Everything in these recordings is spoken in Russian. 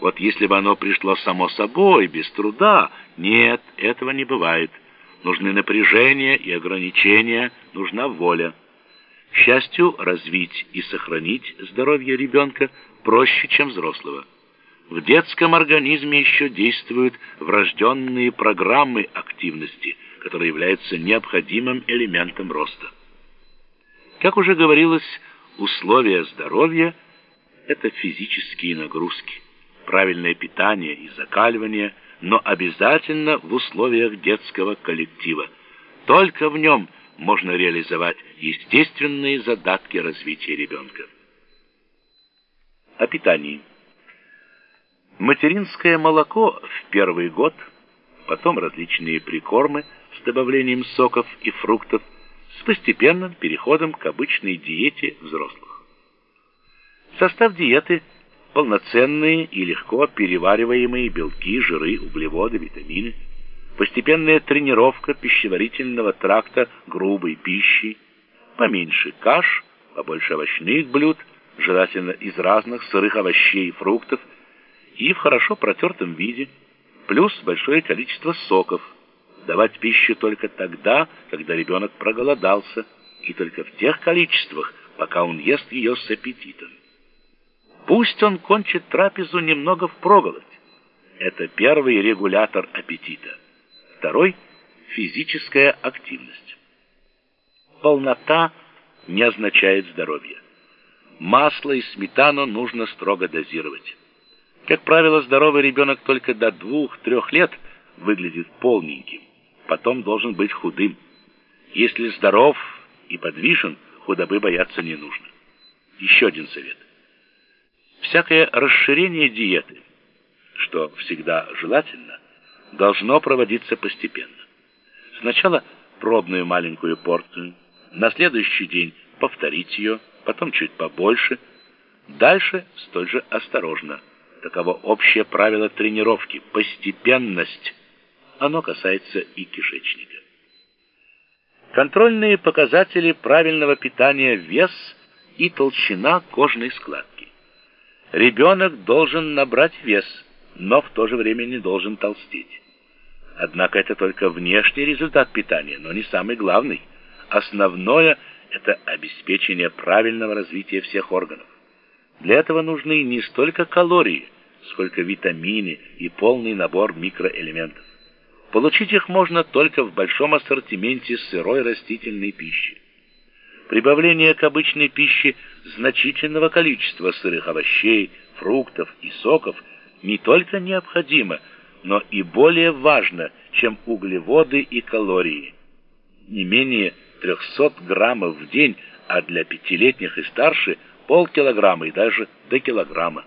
Вот если бы оно пришло само собой, без труда, нет, этого не бывает. Нужны напряжение и ограничения, нужна воля. К счастью, развить и сохранить здоровье ребенка проще, чем взрослого. В детском организме еще действуют врожденные программы активности, которые являются необходимым элементом роста. Как уже говорилось, условия здоровья – это физические нагрузки правильное питание и закаливание, но обязательно в условиях детского коллектива. Только в нем можно реализовать естественные задатки развития ребенка. О питании. Материнское молоко в первый год, потом различные прикормы с добавлением соков и фруктов с постепенным переходом к обычной диете взрослых. Состав диеты – полноценные и легко перевариваемые белки, жиры, углеводы, витамины, постепенная тренировка пищеварительного тракта грубой пищи, поменьше каш, побольше овощных блюд, желательно из разных сырых овощей и фруктов, и в хорошо протертом виде, плюс большое количество соков. Давать пищу только тогда, когда ребенок проголодался, и только в тех количествах, пока он ест ее с аппетитом. Пусть он кончит трапезу немного впроголодь. Это первый регулятор аппетита. Второй – физическая активность. Полнота не означает здоровье. Масло и сметану нужно строго дозировать. Как правило, здоровый ребенок только до двух-трех лет выглядит полненьким. Потом должен быть худым. Если здоров и подвижен, худобы бояться не нужно. Еще один совет всякое расширение диеты, что всегда желательно, должно проводиться постепенно. Сначала пробную маленькую порцию, на следующий день повторить ее, потом чуть побольше, дальше столь же осторожно. Таково общее правило тренировки – постепенность. Оно касается и кишечника. Контрольные показатели правильного питания – вес и толщина кожной складки. Ребенок должен набрать вес, но в то же время не должен толстеть. Однако это только внешний результат питания, но не самый главный. Основное – это обеспечение правильного развития всех органов. Для этого нужны не столько калории, сколько витамины и полный набор микроэлементов. Получить их можно только в большом ассортименте сырой растительной пищи. Прибавление к обычной пище значительного количества сырых овощей, фруктов и соков не только необходимо, но и более важно, чем углеводы и калории. Не менее 300 граммов в день, а для пятилетних и старше полкилограмма и даже до килограмма.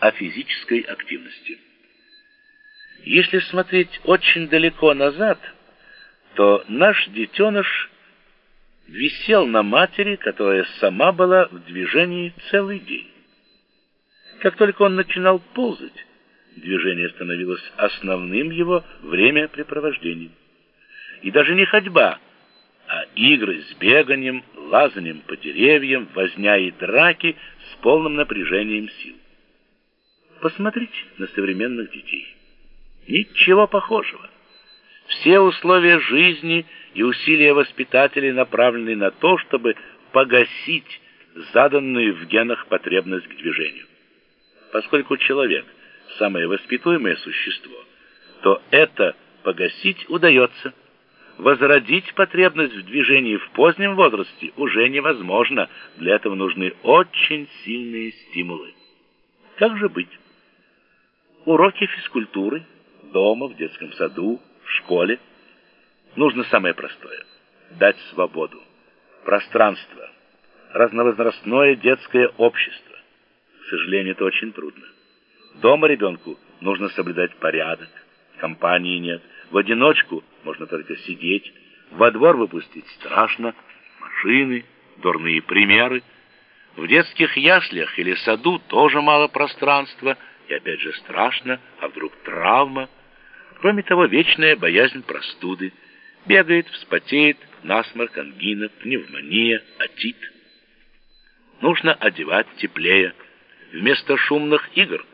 О физической активности. Если смотреть очень далеко назад, то наш детеныш висел на матери, которая сама была в движении целый день. Как только он начинал ползать, движение становилось основным его времяпрепровождением. И даже не ходьба, а игры с беганием, лазанием по деревьям, возня и драки с полным напряжением сил. Посмотрите на современных детей. Ничего похожего. Все условия жизни – и усилия воспитателей направлены на то, чтобы погасить заданную в генах потребность к движению. Поскольку человек – самое воспитуемое существо, то это погасить удается. Возродить потребность в движении в позднем возрасте уже невозможно. Для этого нужны очень сильные стимулы. Как же быть? Уроки физкультуры дома, в детском саду, школе – Нужно самое простое – дать свободу, пространство, разновозрастное детское общество. К сожалению, это очень трудно. Дома ребенку нужно соблюдать порядок, компании нет, в одиночку можно только сидеть, во двор выпустить страшно, машины, дурные примеры. В детских яслях или саду тоже мало пространства, и опять же страшно, а вдруг травма. Кроме того, вечная боязнь простуды – Бегает, вспотеет, насморк, ангина, пневмония, отит. Нужно одевать теплее, вместо шумных игр.